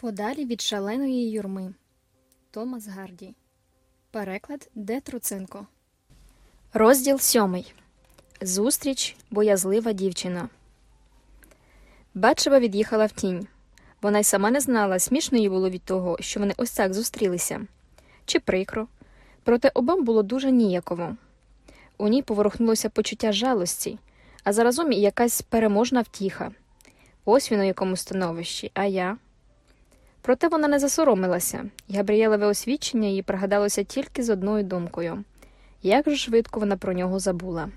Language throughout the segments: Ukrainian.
Подалі від шаленої юрми. Томас Гарді. Переклад Де Труценко. Розділ сьомий. Зустріч боязлива дівчина. Батшева від'їхала в тінь. Вона й сама не знала, смішно їй було від того, що вони ось так зустрілися. Чи прикро. Проте обом було дуже ніяково. У ній поворухнулося почуття жалості, а заразом і якась переможна втіха. Ось він у якому становищі, а я. Проте вона не засоромилася, і Габріелеве освідчення їй пригадалося тільки з одною думкою як же швидко вона про нього забула.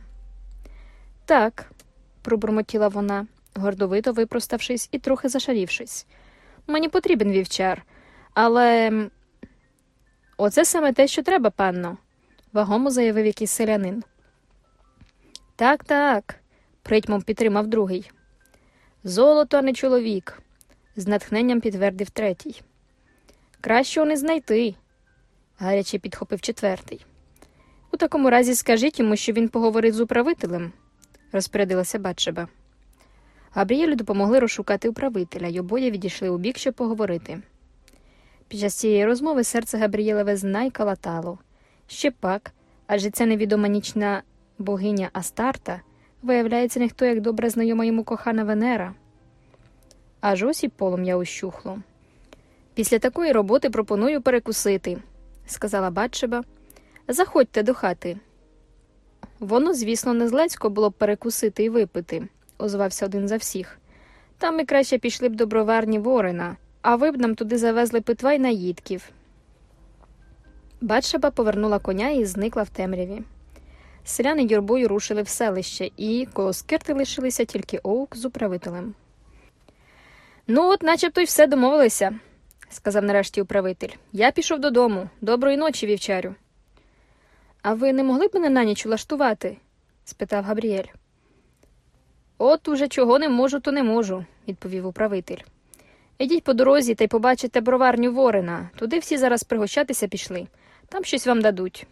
Так, пробурмотіла вона, гордовито випроставшись і трохи зашарівшись. Мені потрібен вівчар, але оце саме те, що треба, панно, вагомо заявив якийсь селянин. Так, так, притьмом підтримав другий. Золото, а не чоловік, з натхненням підтвердив третій. Кращого не знайти, гаряче підхопив четвертий. У такому разі скажіть йому, що він поговорить з управителем, розпорядилася Батшеба. Габріелю допомогли розшукати управителя, й обоє відійшли у бік, щоб поговорити. Під час цієї розмови серце Габріелеве знай калатало. Ще пак, адже ця невідома нічна богиня Астарта виявляється не хто як добре знайома йому кохана Венера. Аж ось і полум'я ущухло. Після такої роботи пропоную перекусити, сказала Батшеба. Заходьте до хати. Воно, звісно, не злецько було б перекусити і випити, озвався один за всіх. Там ми краще пішли б до броварні Ворена, а ви б нам туди завезли питва й наїдків. Батшеба повернула коня і зникла в темряві. Селяни юрбою рушили в селище, і коло скирти лишилися тільки Оук з управителем. Ну, от начебто й все домовилися, сказав нарешті управитель. Я пішов додому. Доброї ночі, вівчарю. А ви не могли б мене на ніч улаштувати? спитав Габріель. От уже чого не можу, то не можу, відповів управитель. Ідіть по дорозі та й побачите броварню Ворена. Туди всі зараз пригощатися пішли. Там щось вам дадуть.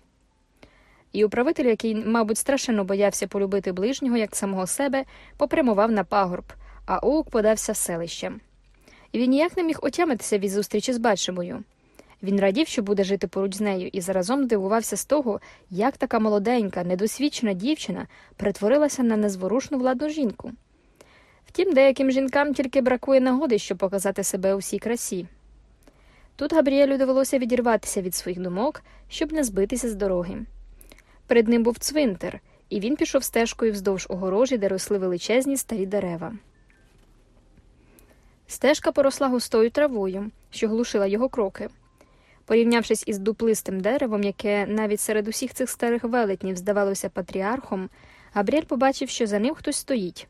І управитель, який, мабуть, страшенно боявся полюбити ближнього, як самого себе, попрямував на пагорб, а Оук подався в селище. І він ніяк не міг отямитися від зустрічі з Батшевою. Він радів, що буде жити поруч з нею, і заразом дивувався з того, як така молоденька, недосвідчена дівчина перетворилася на незворушну владну жінку. Втім, деяким жінкам тільки бракує нагоди, щоб показати себе у всій красі. Тут Габріелю довелося відірватися від своїх думок, щоб не збитися з дороги. Перед ним був цвинтар, і він пішов стежкою вздовж огорожі, де росли величезні старі дерева. Стежка поросла густою травою, що глушила його кроки. Порівнявшись із дуплистим деревом, яке навіть серед усіх цих старих велетнів здавалося патріархом, Габріель побачив, що за ним хтось стоїть.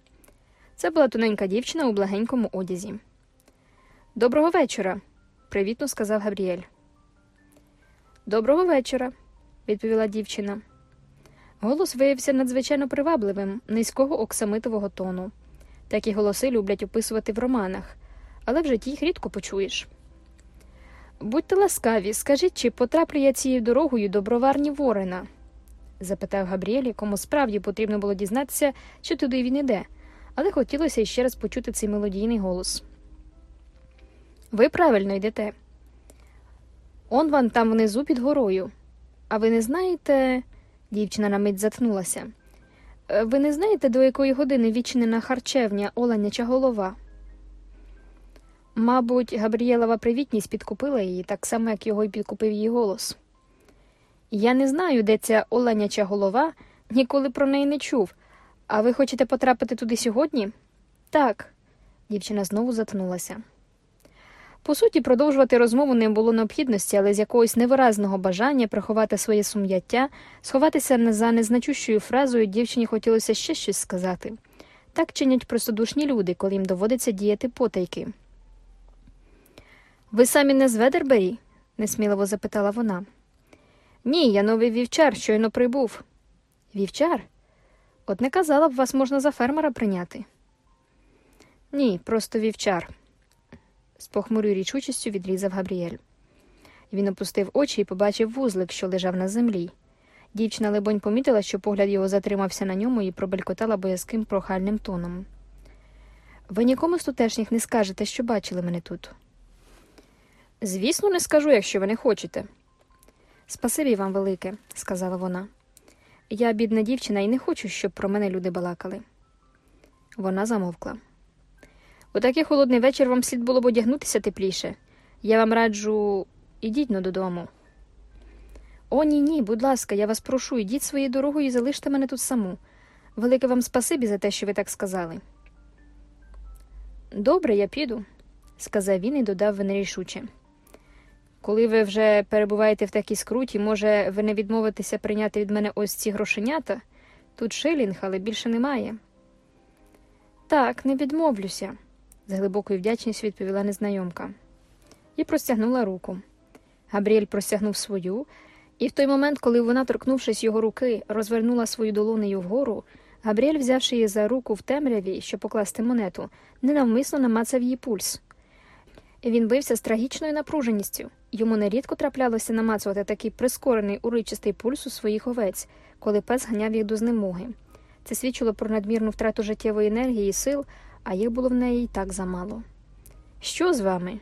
Це була тоненька дівчина у благенькому одязі. Доброго вечора, привітно сказав Габріель. Доброго вечора, відповіла дівчина. Голос виявився надзвичайно привабливим, низького оксамитового тону. Такі голоси люблять описувати в романах, але в житті їх рідко почуєш. Будьте ласкаві, скажіть, чи потраплю я цією дорогою до броварні Ворена? запитав Габріель, якому справді потрібно було дізнатися, що туди він іде, але хотілося іще раз почути цей мелодійний голос. Ви правильно йдете. Он вам там внизу під горою. А ви не знаєте. дівчина на мить затнулася. «Е, Ви не знаєте, до якої години відчинена харчевня Оленяча голова? Мабуть, Габрієлова привітність підкупила її, так само, як його й підкупив її голос. Я не знаю, де ця оленяча голова, ніколи про неї не чув. А ви хочете потрапити туди сьогодні? Так, дівчина знову затнулася. По суті, продовжувати розмову не було необхідності, але з якогось невиразного бажання приховати своє сум'яття, сховатися за незначущою фразою дівчині хотілося ще щось сказати. Так чинять простодушні люди, коли їм доводиться діяти потайки. Ви самі не з Ведербері? несміливо запитала вона. Ні, я новий вівчар, щойно прибув. Вівчар? От не казала б, вас можна за фермера прийняти. Ні, просто вівчар, з похмурою річучістю відрізав Габріель. Він опустив очі і побачив вузлик, що лежав на землі. Дівчина, либонь, помітила, що погляд його затримався на ньому і пробелькотала боязким прохальним тоном. Ви нікому з тутешніх не скажете, що бачили мене тут. Звісно, не скажу, якщо ви не хочете. Спасибі вам велике, сказала вона. Я бідна дівчина і не хочу, щоб про мене люди балакали. Вона замовкла. У такий холодний вечір вам слід було б одягнутися тепліше. Я вам раджу, ідіть но додому. О, ні, ні, будь ласка, я вас прошу, ідіть своєю дорогою і залиште мене тут саму. Велике вам спасибі за те, що ви так сказали. Добре, я піду, сказав він і додав нерішуче. Коли ви вже перебуваєте в такій скруті, може, ви не відмовитеся прийняти від мене ось ці грошенята? Тут шилінг, але більше немає. Так, не відмовлюся, з глибокою вдячністю відповіла незнайомка. І простягнула руку. Габріель простягнув свою, і в той момент, коли вона, торкнувшись його руки, розвернула свою долонею вгору, Габріель, взявши її за руку в темряві, щоб покласти монету, ненавмисно намацав її пульс. Він бився з трагічною напруженістю. Йому нерідко траплялося намацувати такий прискорений уричистий пульс у своїх овець, коли пес ганяв їх до знемоги. Це свідчило про надмірну втрату життєвої енергії і сил, а їх було в неї й так замало. Що з вами?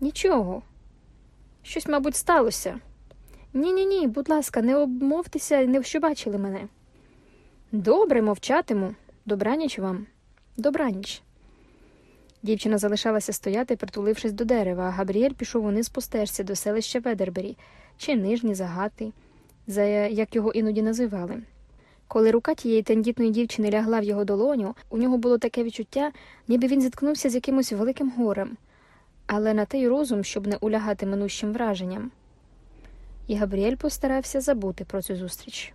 Нічого. Щось, мабуть, сталося. Ні, ні, ні, будь ласка, не обмовтеся, не що бачили мене. Добре, мовчатиму. Добраніч вам. Добраніч. Дівчина залишалася стояти, притулившись до дерева, а Габріель пішов униз по стежці до селища Ведербері чи нижні загати, за як його іноді називали. Коли рука тієї тендітної дівчини лягла в його долоню, у нього було таке відчуття, ніби він зіткнувся з якимось великим горем, але на те й розум, щоб не улягати минущим враженням. І Габріель постарався забути про цю зустріч.